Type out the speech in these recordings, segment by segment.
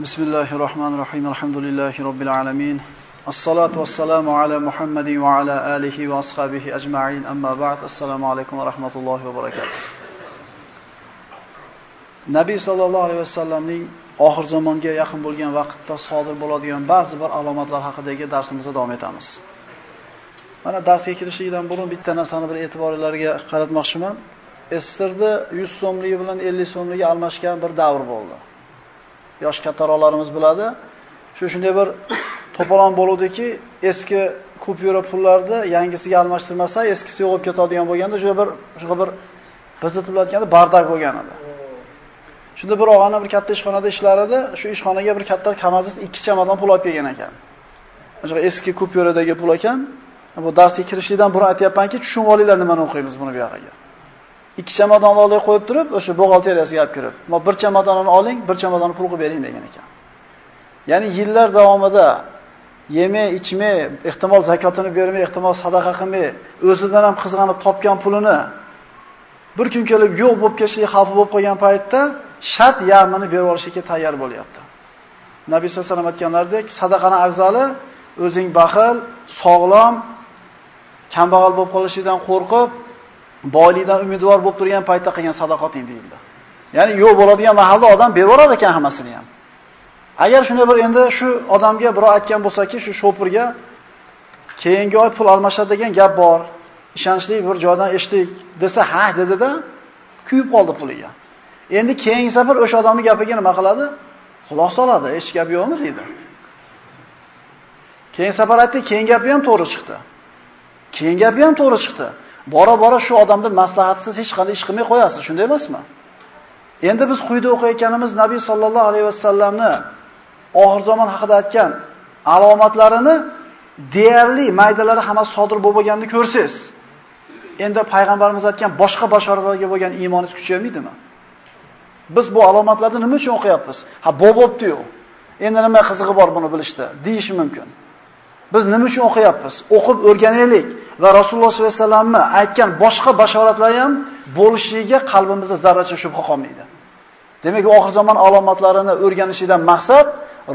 بسم الله الرحمن الرحيم الحمد لله رب العالمين الصلاة والسلام على محمد وعلى آله وأصحابه أجمعين أما بعد السلام عليكم ورحمة الله وبركاته Nabiy sallallohu alayhi vasallamning oxir zamonga yaqin bo'lgan vaqtda sodir bo'ladigan ba'zi bir alomatlar haqidagi darsimizni davom etamiz. Mana darsga kirishlikdan burun bitta narsani bir e'tiborlarga qaratmoqchiman. Estirni 100 so'mligi bilan 50 so'mligi almashgan bir davr bo'ldi. Yosh kattaroqlarimiz biladi. Shu shunday bir to'polon bo'luvdiki, eski kupyura pullarni yangisiga almashtirmasa, eskisi yo'qib ketadigan bo'lganda, shu bir shunaqa bir bizitib aytganda bardak bo'lgan edi. Shunda bir og'ani bir katta ishxonada ishlar edi. Shu ishxonaga bir katta kamazis ikki chamadon pul olib kelgan ekan. O'sha eski kupyuradagi pul ekan. Bu darsga kirishlikdan burun aytayapmanki, tushunib olinglar nimani o'qiymiz buni bu yoqqa. Ikki chamadon oldiga qo'yib turib, o'sha buxgalteriyasiga olib kirib, "Ma bir chamadonni oling, bir chamadonni pul qilib bering" degan ekan. Ya'ni yillar davomida yemay, ichmay, ehtimol zakotini bermay, ehtimol sadaqa qilmay, o'zidan ham qizg'anib topgan pulini bir kun kelib yo'q bo'lib ketishlik xavfi bo'lib qolgan paytda shart yarmini berib olishga tayyor bo'lyapti. Nabiy sollallohu alayhi vasallam aytganlaridek, sadaqani afzali o'zing baxil, sog'lom, kambag'al bo'lib qolishidan qo'rqib, boylikdan umidvor bo'lib turgan paytda qilgan sadaqating deyildi. Ya'ni yo'q bo'ladigan mahalda odam beraveradi ekan hammasini ham. Agar shunday bir endi shu odamga birov aytgan bo'lsa-ki, shu shopirga keyingi oy pul almashadi degan gap bor. Ishonchli bir joydan eshitdik desa, ha dedida kuyib qoldi puliga. Endi keyingi safar o'sha odamning gapiga nima qiladi? Xulosa oladi, hech gap yo'qmi deydi. Keyingi safar aytdi, keyin gapi ham to'g'ri chiqdi. Keyin gapi ham to'g'ri chiqdi. Bora-bora shu odamni maslahatsiz hech qanday ish qilmay qo'yasiz, shunday emasmi? Endi biz quyida o'qiyotganimiz Nabiy sollallohu alayhi vasallamni oxir zamon haqida aytgan alomatlarini deyarli maydalari hammasi sodir bo'lganini ko'rsangiz, Endi payg'ambarimiz aytgan boshqa bashoratlarga bo'lgan iymoningiz kuchaymaydimi? Biz bu alomatlarni nima uchun o'qiyapmiz? Ha, bo'bopti-yu. Endi nima qizig'i bor buni bilishda? deyish mumkin. Biz nima uchun o'qiyapmiz? O'qib o'rganaylik va Rasululloh sollallohu alayhi vasallamni aytgan boshqa bashoratlar ham bo'lishiga qalbimizda zarracha shubha qolmaydi. Demak, oxir zamon alomatlarini o'rganishdan maqsad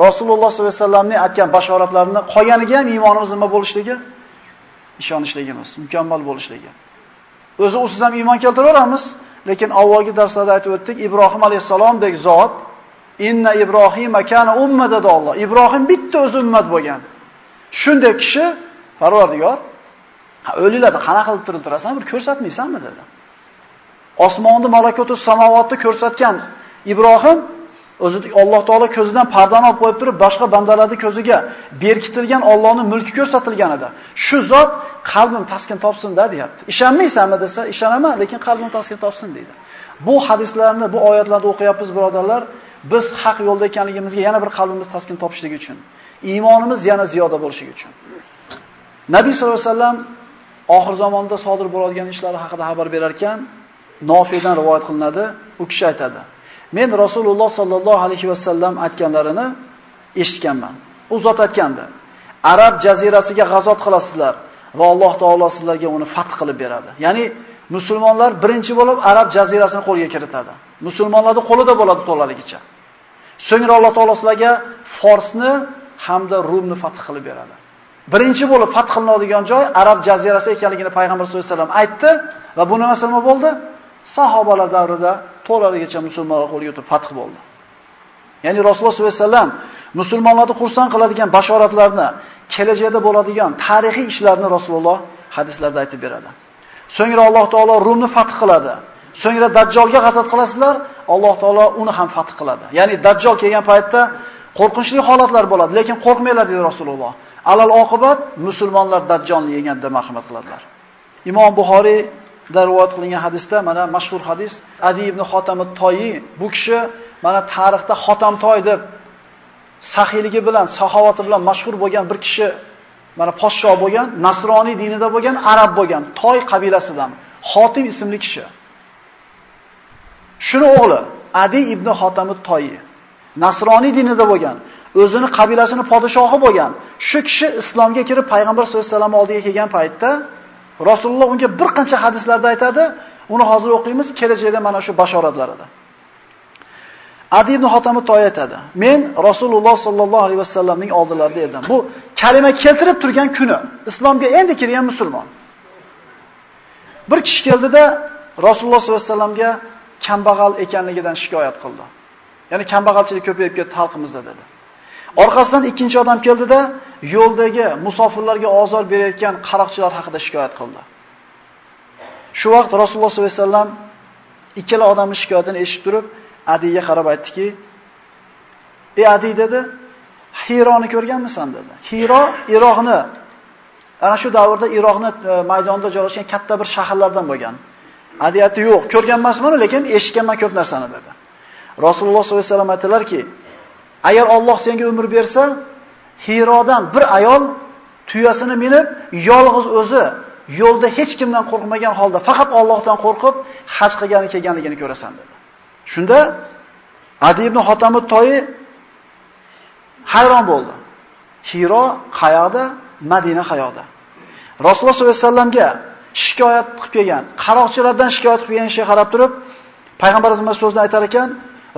Rasululloh sollallohu alayhi vasallamning aytgan bashoratlarini qolganiga ham iymonimiz nima bo'lishligi? Ishonishligimiz, mukammal bo'lishligi. O'zi usiz ham iymon keltiraveramiz, lekin avvalgi darslarda aytib o'tdik, Ibrohim alayhisalomdek zot Inna Ibrohim kana umma Alloh. Ibrohim bitta o'zi ummat bo'lgan. Shunday kishi Parvardigor o'liklarni qanaqa qilib tiriltirasan, bir ko'rsatmaysanmi dedi. Osmonni malakotu samovotni ko'rsatgan Ibrohim o'zi Alloh taolo ko'zidan pardani olib qo'yib turib, boshqa bandalarning ko'ziga berkitilgan Allohning mulki ko'rsatilgan edi. Shu zot qalbim taskin topsin-da deyapti. Ishonmaysanmi desa, ishonaman, lekin qalbim taskin topsin deydi. Bu hadislarni, bu oyatlarni o'qiyapmiz, birodarlar. Biz haq yo'lda ekanligimizga yana bir qalbimiz taskin topishligi uchun, iymonimiz yana ziyoda bo'lishi uchun. Nabiy sollallohu alayhi vasallam oxir zamonda sodir bo'ladigan ishlar haqida xabar berar ekan, Nofidan rivoyat qilinadi. U kishi aytadi: Men Rasululloh sollallohu alayhi vasallam aytganlarini eshitganman. U zot aytgandi: Arab jazirasiga g'azot qilasizlar va Alloh taolo sizlarga uni fath qilib beradi. Ya'ni musulmonlar birinchi bo'lib Arab jazirasini qo'lga kiritadi. Musulmonlarning qo'lida bo'ladi to'laligicha. So'ngra Alloh taolo sizlarga Forsni hamda Rumni fath qilib beradi. Birinchi bo'lib fath qilinadigan joy Arab jazirasi ekanligini payg'ambar sollallohu alayhi vasallam aytdi va bu nima nima bo'ldi? Sahobalar davrida to'laligicha musulmonlar qo'lga o'tib fath bo'ldi. Ya'ni Rasululloh sollallohu alayhi vasallam musulmonlarni xursand qiladigan bashoratlarni, kelajakda bo'ladigan tarixiy ishlarni Rasululloh hadislarda aytib beradi. So'ngra Alloh taolo Rumni fath qiladi. So'ngra Dajjolga g'azab qilasizlar, Alloh taolo uni ham fath qiladi. Ya'ni Dajjol kelgan paytda qo'rqinchli holatlar bo'ladi, lekin qo'rqmanglar dedi Rasululloh. Alal oqibat musulmonlar Dajjolni yeganda marhamat qiladilar. Imom Buxoriy da rivoyat qilingan hadisda mana mashhur hadis Adi ibn Xotam toyi bu kishi mana tarixda Xotam toy deb saxiyligi bilan, saxovati bilan mashhur bo'lgan bir kishi mana podshoh bo'lgan, nasroniy dinida bo'lgan, arab bo'lgan, toy qabilasidan Xotim ismli kishi. Shuni o'g'li Adi ibn Xotam toyi nasroniy dinida bo'lgan, o'zini qabilasining podshohi bo'lgan. Shu kishi islomga kirib payg'ambar sollallohu alayhi vasallam oldiga kelgan paytda Rasululloh unga bir qancha hadislarda aytadi, uni hozir o'qiymiz, kelajakda mana shu bashoratlarida. Adi ibn Hotam to'y aytadi. Men Rasululloh sollallohu alayhi vasallamning oldilarida edim. Bu kalima keltirib turgan kuni, islomga endi kirgan musulmon. Bir kishi keldida Rasululloh sollallohu alayhi vasallamga kambag'al ekanligidan shikoyat qildi. Ya'ni kambag'alchilik ko'payib ketdi xalqimizda dedi. Orqasidan ikkinchi odam keldida yo'ldagi musofirlarga ozor berayotgan qaroqchilar haqida shikoyat qildi. Shu vaqt Rasululloh sollallohu alayhi vasallam ikkala odamning shikoyatini eshitib turib, Adiyga qarab aytdiki: "Ey Adiy" dedi, "Hironi ko'rganmisan?" dedi. Hiro Iroqni ana shu davrda Iroqni e, maydonida joylashgan katta bir shaharlardan bo'lgan. Adiyati "Yo'q, ko'rganmasman, lekin eshitganman ko'p narsani" dedi. Rasululloh sollallohu alayhi vasallam aytilarki, "Agar Alloh senga umr bersa, Hirodan bir ayol tuyasini minib, yolg'iz o'zi yo'lda hech kimdan qo'rqmagan holda faqat Allohdan qo'rqib haj qilgani kelganligini ko'rasan" dedi. Shunda Adi ibn Hotamut toyi hayron bo'ldi. Hiro qayoqda? Madina qayoqda? Rasululloh sollallohu alayhi vasallamga shikoyat qilib kelgan, qaroqchilardan shikoyat qilib kelgan ishga qarab turib, payg'ambarimiz so'zni aytar ekan,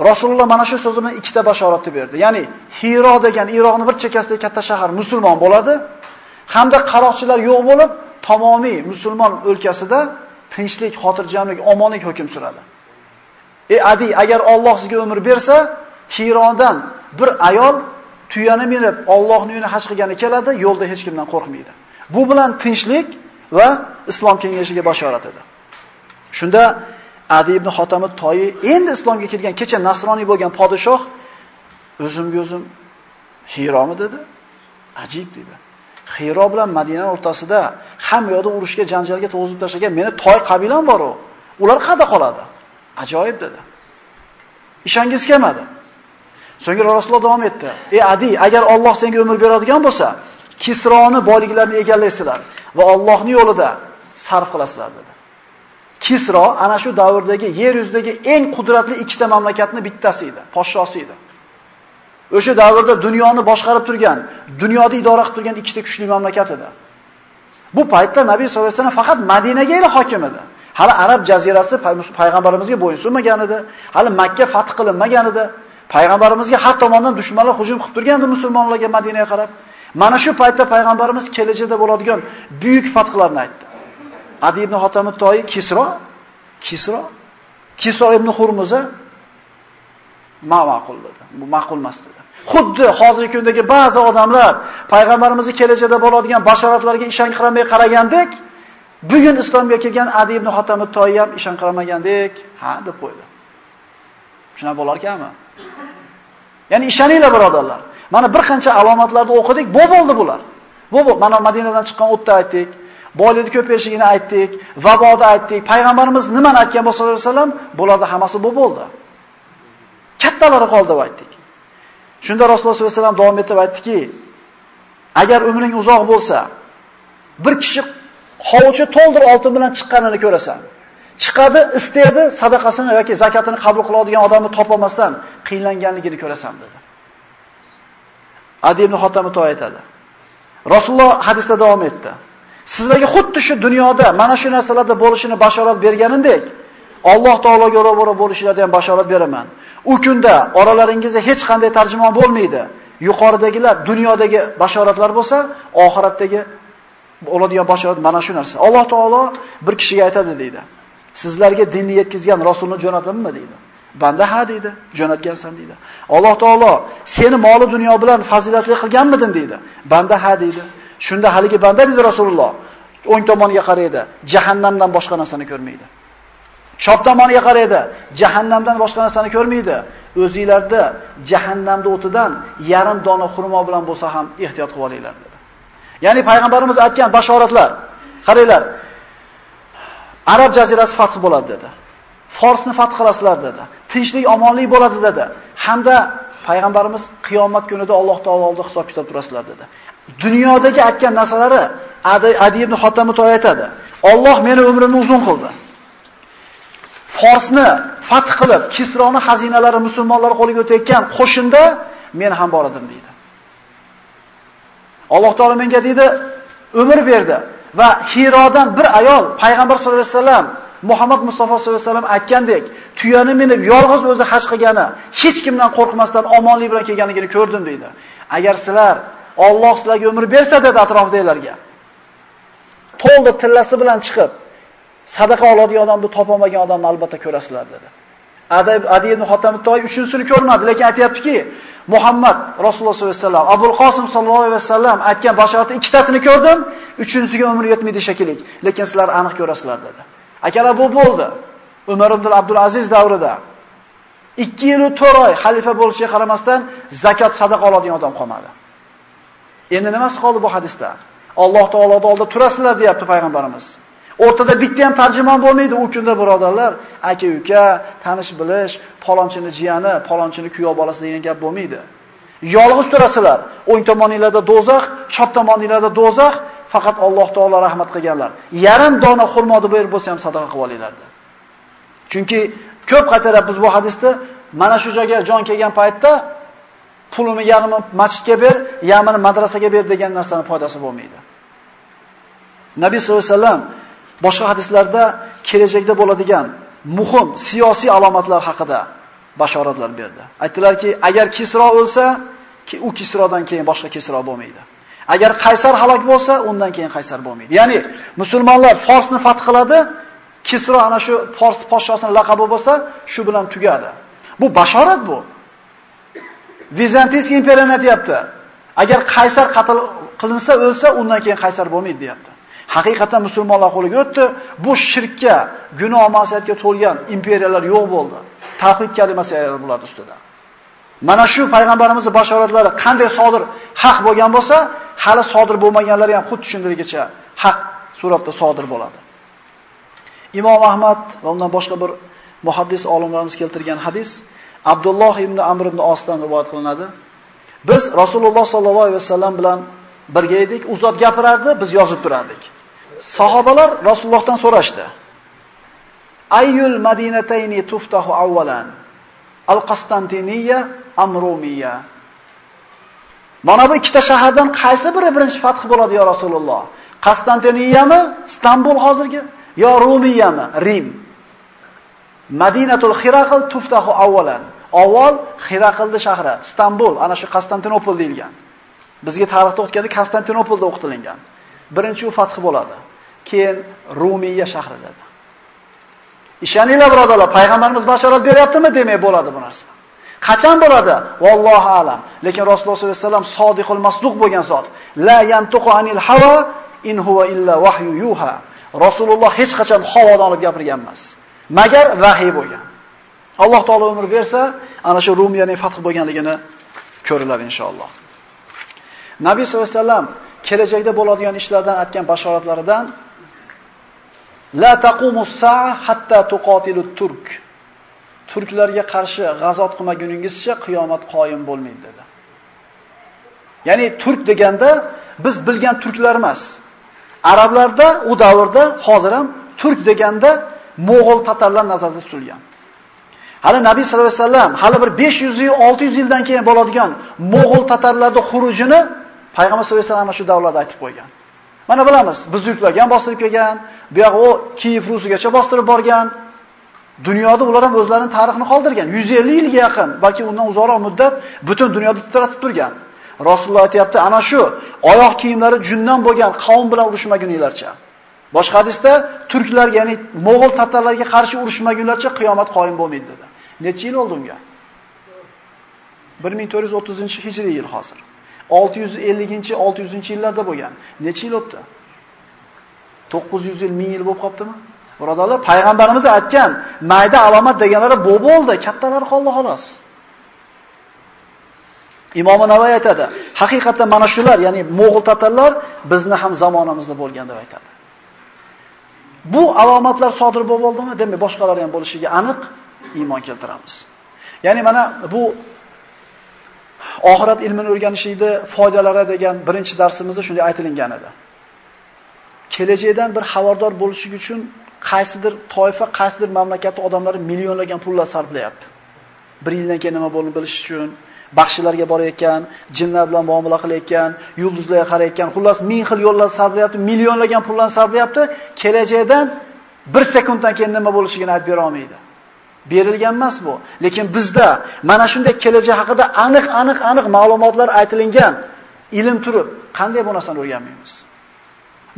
Rasululloh mana shu so'zi bilan ikkita bashoratni berdi. Ya'ni Hiro degan Iroqning bir chekkasidagi katta shahar musulmon bo'ladi, hamda qaroqchilar yo'q bo'lib, tamomiy musulmon o'lkasida tinchlik, xotirjamlik, omonlik hukm suradi. E Adi, agar Alloh sizga umr bersa, Hirodan bir ayol tuyani minib Allohning uyini haj qilgani keladi, yo'lda hech kimdan qo'rqmaydi. Bu bilan tinchlik va islom kengashiga bashorat edi. Shunda Adi ibn Xotami toyi endi islomga kirgan kecha nasroniy bo'lgan podshoh o'zimga o'zim Xiromi dedi. Ajib dedi. Xiro bilan Madina o'rtasida hamma yoqda urushga, janjalga to'g'izib tashlagan meni toy qabilam bor u. Ular qada qoladi? Ajoyib dedi. Ishangiz kelmadi. So'ngra Rasululloh davom etdi. "Ey Adi, agar Alloh senga umr beradigan bo'lsa, Kisroni boyliklarini egallaysizlar va Allohning yo'lida sarf qilasizlar" dedi. Kisro ana shu davrdagi yer yuzidagi eng qudratli ikkita mamlakatni bittasi edi, podshosi edi. O'sha davrda dunyoni boshqarib turgan, dunyoni idora qilib turgan ikkita kuchli mamlakat edi. Bu paytda Nabiy sollallohu alayhi vasallam faqat Madinaga ila hokim edi. Hali Arab jazirasi payg'ambarimizga bo'ysunmagan edi. Hali Makka fath qilinmagan edi. Payg'ambarimizga har tomondan dushmanlar hujum qilib turgandi musulmonlarga Madinaga qarab. Mana shu paytda payg'ambarimiz kelajakda bo'ladigan buyuk fathlarni aytdi. Adi ibn Hotamid toyi Kisro, Kisro, Kisro ibn Hurmuza ma ma'qul dedi. Bu ma'qul emas dedi. Xuddi hozirgi kundagi ba'zi odamlar payg'ambarimizni kelajakda bo'ladigan bashoratlarga ishonqiramay qaragandek, bugun islomga kelgan Adi ibn Hotamid toyi ham ishonqiramagandek, ha deb qo'ydi. Shuna bo'lar ekanmi? Ya'ni ishoninglar birodarlar. Mana bir qancha alomatlarni o'qidik, bu bo'ldi bular. Bu bu mana Madinadan chiqqan o'tda aytdik. Boylikni ko'payishligini aytdik, vaboni aytdik. Payg'ambarimiz nimani aytgan bo'lsa sollallohu alayhi vasallam, bularda hammasi bu bo'ldi. Kattalari qoldi deb aytdik. Shunda Rasululloh sollallohu alayhi vasallam davom etib aytdiki, agar umring uzoq bo'lsa, bir kishi hovuchi to'ldir oltin bilan chiqqanini ko'rasan. Chiqadi, istaydi, sadaqasini yoki zakatini qabul qiladigan odamni topolmasdan qiynlanganligini ko'rasan dedi. Adi ibn Xotam aytadi. Rasululloh hadisda davom etdi. Sizlarga xuddi shu dunyoda mana shu narsalarda bo'lishini bashorat berganimdek, Alloh taologa ro'baro bo'lishlarida ham bashorat beraman. U kunda oralaringizda hech qanday tarjimon bo'lmaydi. Yuqoridagilar dunyodagi bashoratlar bo'lsa, oxiratdagi bo'ladigan bashorat mana shu narsa. Alloh taolo bir kishiga aytadi deydi. Sizlarga dinni yetkizgan rasulni jo'natdimmi deydi. Banda ha deydi, jo'natgansan deydi. Alloh taolo seni moli dunyo bilan fazilatli qilganmidim deydi. Banda ha deydi. Shunda haligi banda dedi Rasululloh o'ng tomoniga qaraydi, jahannamdan boshqa narsani ko'rmaydi. Chop tomoniga qaraydi, jahannamdan boshqa narsani ko'rmaydi. O'zingizlarda jahannamda o'tidan yarim dona xurmo bilan bo'lsa ham ehtiyot qilib olinglar dedi. Ya'ni payg'ambarimiz aytgan bashoratlar, qaranglar. Arab jazirasi fath bo'ladi dedi. Forsni fath qilasizlar dedi. Tinchlik, omonlik bo'ladi dedi. Hamda payg'ambarimiz qiyomat kunida Alloh taolo oldida hisob kitob turasizlar dedi. Dunyodagi aytgan narsalari Adi ibn Xotamut aytadi. Alloh meni umrimni uzun qildi. Forsni fath qilib, Kisroni xazinalari musulmonlar qo'liga o'tayotgan qo'shinda men ham bor edim deydi. Alloh taolo menga deydi, umr berdi va Hirodan bir ayol payg'ambar sollallohu alayhi vasallam Muhammad Mustafa sollallohu alayhi vasallam aytgandek, tuyani minib yolg'iz o'zi haj qilgani, hech kimdan qo'rqmasdan omonlik bilan kelganligini ko'rdim deydi. Agar sizlar Alloh sizlarga umr bersa dedi atrofdagilarga. To'ldi tillasi bilan chiqib sadaqa oladigan odamni topolmagan odamni albatta ko'rasizlar dedi. Adi ibn Xotam Toy uchinchisini ko'rmadi, lekin aytayaptiki, Muhammad Rasululloh sollallohu alayhi vasallam, Abul Qosim sollallohu alayhi vasallam aytgan bashoratni ikkitasini ko'rdim, uchinchisiga umr yetmaydi shekilli, lekin sizlar aniq ko'rasizlar dedi. Akalar bu bo'ldi. Umar ibn Abdul Aziz davrida 2 yil 4 oy xalifa bo'lishiga qaramasdan zakot sadaqa oladigan odam qolmadi. Endi nimasi qoldi bu hadisda? Alloh taoloning oldida turasizlar deyapti payg'ambarimiz. O'rtada bitta ham tarjimon bo'lmaydi u kunda birodarlar, aka-uka, tanish bilish, palonchini jiyani, palonchini kuyov bolasi degan gap bo'lmaydi. Yolg'iz turasizlar. O'ng tomoningizda do'zax, chap tomoningizda do'zax, faqat Alloh taolo rahmat qilganlar. Yarim dona xurmoni berib bo'lsa ham sadaqa qilib olinglar Chunki ko'p qatorab biz bu hadisda mana shu joyga jon kelgan paytda pulini yarmi masjidga ber, yarmini madrasaga ber degan narsani foydasi bo'lmaydi. Nabiy sollallohu alayhi vasallam boshqa hadislarda kelajakda bo'ladigan muhim siyosiy alomatlar haqida bashoratlar berdi. Aytdilarki, agar Kisro o'lsa, u Kisrodan keyin boshqa Kisro bo'lmaydi. Agar Qaysar halok bo'lsa, undan keyin Qaysar bo'lmaydi. Ya'ni musulmonlar Forsni fath qiladi, Kisro ana shu Fors podshosining laqabi bo'lsa, shu bilan tugadi. Bu bashorat bu. Vizantiy imperiyani aytyapti. Agar Qaysar qatl qilinsa, o'lsa, undan keyin Qaysar bo'lmaydi, deyapti. Haqiqatan musulmonlar qo'liga o'tdi. Bu shirkka, gunoh ma'siyatga to'lgan imperiyalar yo'q bo'ldi. Tavhid kalimasi bo'ladi ustida. Mana shu payg'ambarimizning bashoratlari qanday sodir haq bo'lgan bo'lsa, hali sodir bo'lmaganlari ham xuddi shundaygacha haq suratda sodir bo'ladi. Imom Ahmad va undan boshqa bir muhaddis olimlarimiz keltirgan hadis Abdulloh ibn Amr ibn Osdan rivoyat qilinadi. Biz Rasululloh sollallohu alayhi vasallam bilan birga edik, u zot gapirardi, biz yozib turardik. Sahobalar Rasulullohdan so'rashdi. Ayyul madinatayni tuftahu avvalan? Al-Qastantiniya am Rumiya? Mana bu ikkita shahardan qaysi biri birinchi fath bo'ladi yo Rasululloh? Qastantiniyami, Istanbul hozirgi yo Rumiyami, Rim? Madinatul Xiraql tuftahu avvalan. Avval Xiraqldi shahri, Istanbul, ana shu Konstantinopol deyilgan. Bizga tarixda o'tganda Konstantinopolda o'qitilgan. Birinchi u fath bo'ladi. Keyin Rumiya shahri dedi. Ishoninglar birodarlar, payg'ambarimiz bashorat beryaptimi demak bo'ladi bu narsa. Qachon bo'ladi? Vallohu alam. Lekin Rasululloh sollallohu alayhi vasallam sodiqul masduq bo'lgan zot. La yantuqu anil hawa in huwa illa wahyu yuha. Rasululloh hech qachon havodan olib gapirgan emas. Magar vahiy bo'lgan. Alloh taolo umr bersa, ana shu Rumiyaning fath bo'lganligini ko'riladi inshaalloh. Nabiy sollallohu alayhi vasallam kelajakda bo'ladigan ishlardan aytgan bashoratlaridan La taqumus sa'a hatta tuqatilut turk. Turklarga qarshi g'azot qilmaguningizcha qiyomat qoyim bo'lmaydi dedi. Ya'ni turk deganda biz bilgan turklar emas. Arablarda u davrda hozir ham turk deganda mo'g'ul tatarlar nazarda tutilgan. Hali Nabiy sallallohu alayhi vasallam hali bir 500 yil, 600 yildan keyin bo'ladigan mo'g'ul tatarlarning xurujini payg'ambar sollallohu alayhi vasallam shu davlatda aytib qo'ygan. Mana bilamiz, biz yurtlarga ham bostirib kelgan, bu yoq u Kiyev Rusigacha bostirib borgan. Dunyoda ular ham o'zlarining tarixini qoldirgan. 150 yilga yaqin, balki undan uzoqroq muddat butun dunyoda titratib turgan. Rasululloh aytayapti, ana shu oyoq kiyimlari jundan bo'lgan qavm bilan urushmaguninglarcha. Boshqa hadisda turklar, ya'ni mo'g'ul tatarlarga qarshi urushmagunlarcha qiyomat qoyim bo'lmaydi dedi. Necha yil oldi unga? 1430-hijriy yil hozir. 650-600 yillarda bo'lgan. Necha yil o'tdi? 900 yil, 1000 yil bo'lib qoptimi? Birodarlar, payg'ambarimiz aytgan mayda alomat deganlari bu bo'ldi, kattalar qoldi xolos. Imom Navoiy aytadi, haqiqatan mana shular, ya'ni mo'g'ul tatarlar bizni ham zamonamizda bo'lgan deb aytadi. Bu alomatlar sodir bo'ldimi? Demak, boshqalari ham bo'lishiga aniq iymon keltiramiz. Ya'ni mana bu oxirat ilmini o'rganishlikda foydalari degan birinchi darsimizda shunday aytilgan edi. Kelajakdan bir xabardor bo'lish uchun qaysidir toifa, qaysidir mamlakatning odamlari millionlagan pullar sarflayapti. Bir yildan keyin nima bo'lishini bilish uchun, baxshilarga borayotgan, jinlar bilan muomala qilayotgan, yulduzlarga qarayotgan, xullas ming xil yo'llar sarflayapti, millionlagan pullarni sarflayapti. Kelajakdan bir sekunddan keyin nima bo'lishini aytib bera olmaydi. Berilgan emas bu. Lekin bizda mana shunday kelajak haqida aniq, aniq, aniq ma'lumotlar aytilingan ilm turib, qanday bu narsani o'rganmaymiz?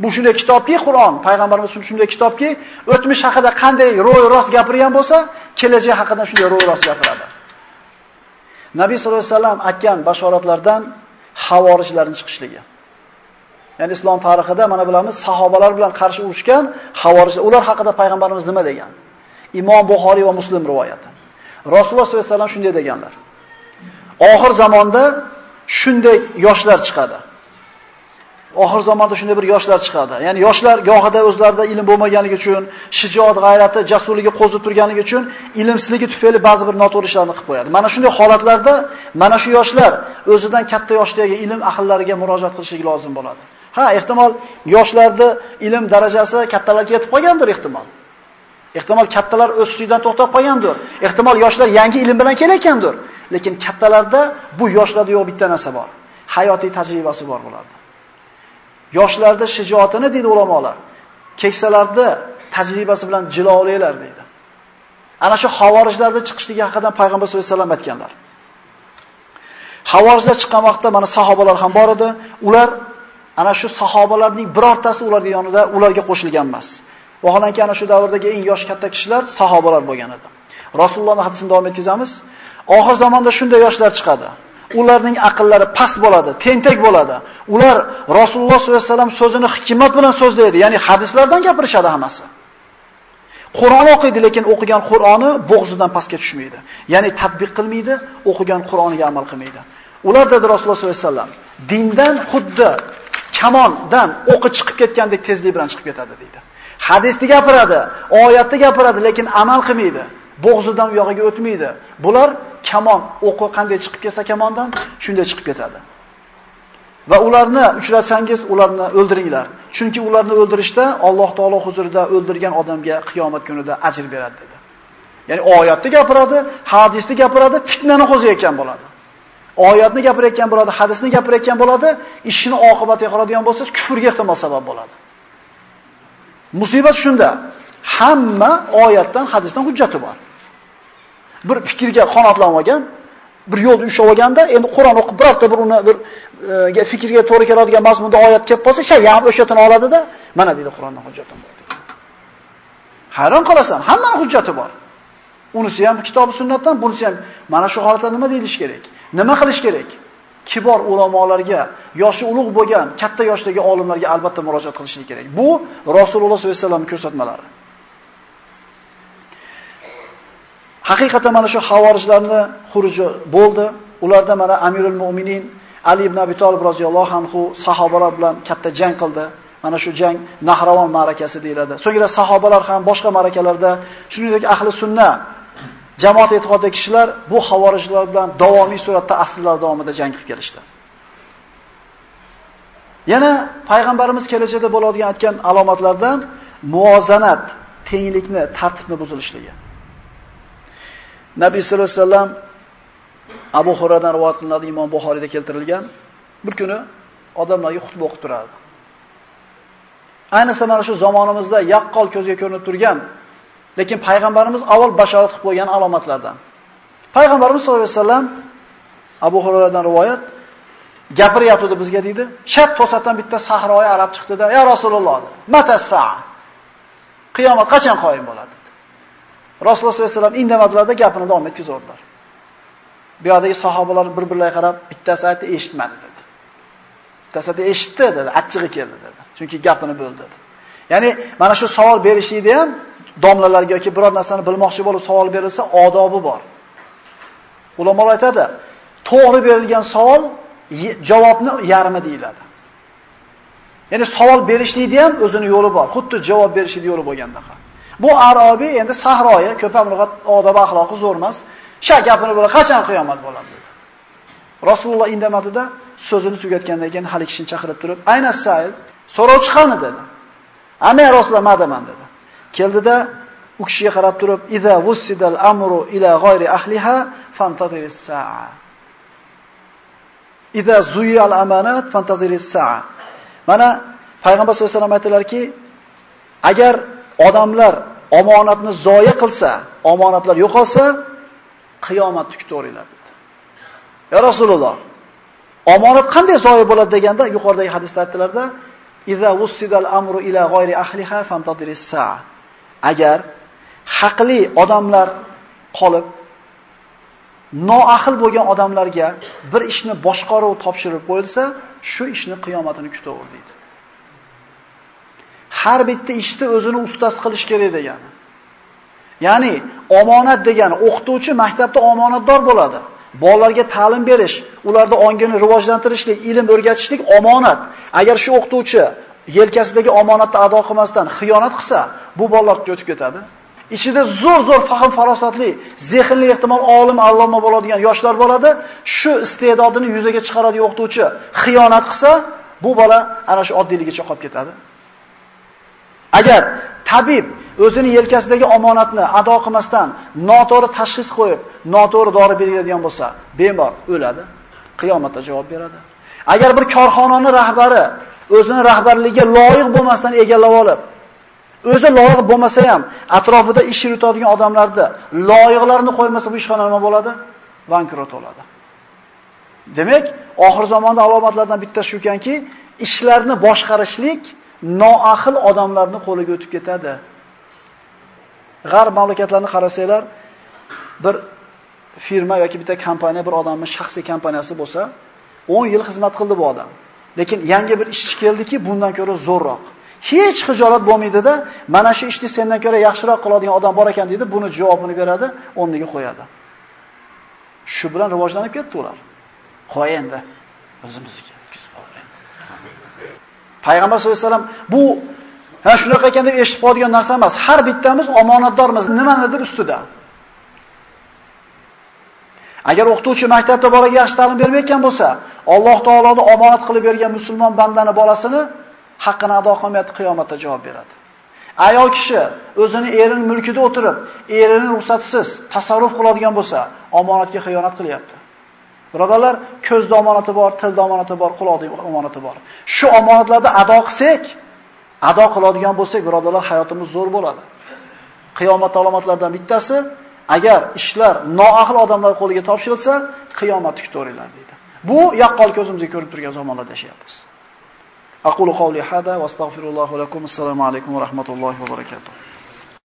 Bu shunday kitobki Qur'on, payg'ambarimiz shunday kitobki, o'tmish haqida qanday ro'y rost gapirgan bo'lsa, kelajak haqida shunday ro'y rost gapiradi. Nabiy sollallohu alayhi vasallam aytgan bashoratlardan havorijlarning chiqishligi. Ya'ni islom tarixida mana bilamiz, sahobalar bilan qarshi urushgan havorijlar, ular haqida payg'ambarimiz nima degan? Imom Buxoriy va Muslim rivoyati. Rasululloh sollallohu alayhi vasallam shunday deganlar. Oxir zamonda shunday yoshlar chiqadi. Oxir zamonda shunday bir yoshlar chiqadi. Ya'ni yoshlar gohida o'zlarida ilm bo'lmaganligi uchun, shijoat, g'ayrati, jasurligi qo'zib turganligi uchun ilmsizligi tufayli ba'zi bir noto'g'ri ishlarni qilib qo'yadi. Mana shunday holatlarda mana shu yoshlar o'zidan katta yoshdagi ilm ahllariga murojaat qilishligi lozim bo'ladi. Ha, ehtimol yoshlarda ilm darajasi kattalarga yetib qolgandir ehtimol. Ehtimol kattalar o'sishdan to'xtab qolgandir. Ehtimol yoshlar yangi ilm bilan kelayotgandir. Lekin kattalarda bu yoshlarda yo'q bitta narsa bor. Hayotiy tajribasi bor bo'ladi. Yoshlarda shijoatini deydi ulamolar. Keksalarda tajribasi bilan jilolaylar deydi. Ana shu havorijlarda chiqishligi haqida payg'ambar sollallohu alayhi vasallam aytganlar. Havorijlar chiqqan vaqtda mana sahobalar ham bor edi. Ular ana shu sahobalarning birortasi ularga yonida ularga qo'shilgan emas. Vaholanki ana shu davrdagi eng yosh katta kishilar sahobalar bo'lgan edi. Rasulullohning hadisini davom etkazamiz. Oxir zamonda shunday yoshlar chiqadi. Ularning aqllari past bo'ladi, tentak bo'ladi. Ular Rasululloh sollallohu alayhi vasallam so'zini hikmat bilan so'zlaydi, ya'ni hadislardan gapirishadi hammasi. Qur'on o'qiydi, lekin o'qigan Qur'oni bo'g'zidan pastga tushmaydi. Ya'ni tatbiq qilmaydi, o'qigan Qur'oniga amal qilmaydi. Ular dedi Rasululloh sollallohu alayhi vasallam, dindan xuddi kamondan o'qi chiqib ketgandek tezlik bilan chiqib ketadi deydi. Hadisni gapiradi, oyatni gapiradi, lekin amal qilmaydi. Bo'g'zidan u yog'iga o'tmaydi. Bular kamon, o'qi qanday chiqib kelsa kamondan, shunday chiqib ketadi. Va ularni uchratsangiz, ularni o'ldiringlar. Chunki ularni o'ldirishda Alloh taolo huzurida o'ldirgan odamga qiyomat kunida ajr beradi dedi. Ya'ni oyatni gapiradi, hadisni gapiradi, fitnani qo'zayotgan bo'ladi. Oyatni gapirayotgan bo'ladi, hadisni gapirayotgan bo'ladi, ishini oqibatiga qaradigan bo'lsangiz, kufrga ehtimol sabab bo'ladi. Musibat shunda. Hamma oyatdan, hadisdan hujjati bor. Bir fikrga qanotlanib olgan, bir yo'lda ushlab olganda, endi Qur'on o'qib birorta bir uni bir e, fikrga to'g'ri keladigan mazmunda oyat kelib qolsa, shay ham o'shatini oladida, mana deydi Qur'ondan hujjatim bor. Hayron qolasan, hammaning hujjati bor. Unisi ham kitobi sunnatdan, bunisi ham mana shu holatda nima deyilish kerak? Nima qilish kerak? Kibor ulamolarga, yoshi ulug' bo'lgan, katta yoshdagi olimlarga albatta murojaat qilishni kerak. Bu Rasululloh sollallohu alayhi vasallam ko'rsatmalari. Haqiqatan mana shu havorijlarni xuruji bo'ldi. Ularda mana Amirul Mu'minin Ali ibn Abi Talib roziyallohu anhu sahobalar bilan katta jang qildi. Mana shu jang Nahravon ma'rakasi deyiladi. So'ngra sahobalar ham boshqa ma'rakalarda, shuningdek ahli sunna jamoat e'tiqodidagi kishilar bu havorijlar bilan davomiy suratda asrlar davomida jang qilib kelishdi. Yana payg'ambarimiz kelajakda bo'ladigan aytgan alomatlardan muvozanat, tenglikni, tartibni buzilishligi. Nabiy sollallohu alayhi vasallam Abu Hurayradan rivoyat qilinadi, Imom Buxoriyda keltirilgan. Bir kuni odamlarga xutba o'qib turardi. Ayniqsa mana shu zamonimizda yaqqol ko'zga ko'rinib turgan, lekin payg'ambarimiz avval bashorat qilib qo'ygan alomatlardan. Payg'ambarimiz sollallohu alayhi vasallam Abu Hurayradan rivoyat gapiryapti bizga deydi. Shat to'satdan bitta sahroyi arab chiqdi-da, "Ya Rasululloh" dedi. "Mata saa?" Qiyomat qachon qoyim bo'ladi? Rasululloh sollallohu alayhi vasallam indamadilarda gapini davom etkazaverdilar. Bu yerdagi sahobalar bir-birlariga qarab, bittasi aytdi, eshitmadi dedi. Bittasi aytdi, eshitdi dedi, achchig'i keldi dedi. Chunki gapini bo'ldi dedi. Ya'ni mana shu savol berishlikda ham domlalarga yoki biror narsani bilmoqchi bo'lib savol berilsa, odobi bor. Ulamolar aytadi, to'g'ri berilgan savol javobni yarmi deyiladi. Ya'ni savol berishlikda ham o'zini yo'li bor. Xuddi javob berishlik yo'li bo'lgandek. Bu arobiy endi sahroyi, ko'p ham odob axloqi zo'r emas. Sha gapini bo'la qachon qiyomat bo'ladi dedi. Rasululloh indamadida so'zini tugatgandan keyin hali kishini chaqirib turib, "Ayna sayl?" So'rovchi qani dedi. "Ana Rasululloh madaman" dedi. Keldida u kishiga qarab turib, "Iza wussidal amru ila g'ayri ahliha fantaziris sa'a." Iza zuyal amanat fantaziris sa'a. Mana payg'ambar sollallohu alayhi vasallam aytilarki, agar odamlar omonatni zoya qilsa, omonatlar yo'qolsa, qiyomat kutoringlar dedi. Ya Rasululloh, omonat qanday zoya bo'ladi deganda yuqoridagi hadisda aytdilarda, "Iza wussidal amru ila g'ayri ahliha fantadiris sa'a." Agar haqli odamlar qolib noahil bo'lgan odamlarga bir ishni boshqaruv topshirib qo'yilsa, shu ishni qiyomatini kutaver deydi. Har bitta ishni o'zini ustasi qilish kerak degani. Ya'ni omonat degani o'qituvchi maktabda omonatdor bo'ladi. Bolalarga ta'lim berish, ularda ongini rivojlantirishlik, ilm o'rgatishlik omonat. Agar shu o'qituvchi yelkasidagi omonatni ado qilmasdan xiyonat qilsa, bu bolalar o'tib ketadi. ichida zo'r-zo'r fahm farosatli, zehnli ehtimol olim, alloma bo'ladigan yoshlar bo'ladi. Shu iste'dodini yuzaga chiqaradigan o'qituvchi xiyonat qilsa, bu bola ana shu oddiyligicha qolib ketadi. Agar tabib o'zini yelkasidagi omonatni ado qilmasdan noto'g'ri tashxis qo'yib, noto'g'ri dori beradigan bo'lsa, bemor o'ladi, qiyomatda javob beradi. Agar bir korxonani rahbari o'zini rahbarligiga loyiq bo'lmasdan egallab olib, O'zi loyiq bo'lmasa ham atrofida ish yuritadigan odamlarni loyiqlarini qo'ymasa bu ishxona nima bo'ladi? Bankrot bo'ladi. Demak, oxir zamonda alomatlardan bittasi shukanki, ishlarni boshqarishlik noahil odamlarni qo'liga o'tib ketadi. G'arb mamlakatlarini qarasanglar, bir firma yoki bitta kompaniya bir odamning shaxsiy kompaniyasi bo'lsa, 10 yil xizmat qildi bu odam. Lekin yangi bir ishchi keldiki, bundan ko'ra zo'rroq. hech xijolat bo'lmaydida, mana shu ishni sendan ko'ra yaxshiroq qiladigan odam bor ekan deydi, buni javobini beradi, o'rniga qo'yadi. Shu bilan rivojlanib ketdi ular. Qo'y endi o'zimizga Payg'ambar sollallohu alayhi vasallam bu ha shunaqa ekan deb eshitib qoladigan narsa emas. Har bittamiz omonatdormiz nimanidir ustida. Agar o'qituvchi maktabda bolaga yaxshi ta'lim bermayotgan bo'lsa, Alloh taoloning omonat qilib bergan musulmon bandani bolasini haqqini ado qilmayotib qiyomatda javob beradi. Ayol kishi o'zini erining mulkida o'tirib, erining ruxsatisiz tasarruf qiladigan bo'lsa, omonatga xiyonat qilyapti. Birodalar, ko'zda omonati bor, tilda omonati bor, quloqda omonati bor. Shu omonatlarni ado qilsak, ado qiladigan bo'lsak, birodalar, hayotimiz zo'r bo'ladi. Qiyomat alomatlaridan bittasi, agar ishlar noahil odamlar qo'liga topshirilsa, qiyomat kutaveringlar dedi. Bu yaqqol ko'zimizga ko'rinib turgan zamonlarda yashayapmiz. Aqulu qawli hada va astagfirullohu lakum. Assalomu alaykum va rahmatullohi va barakatuh.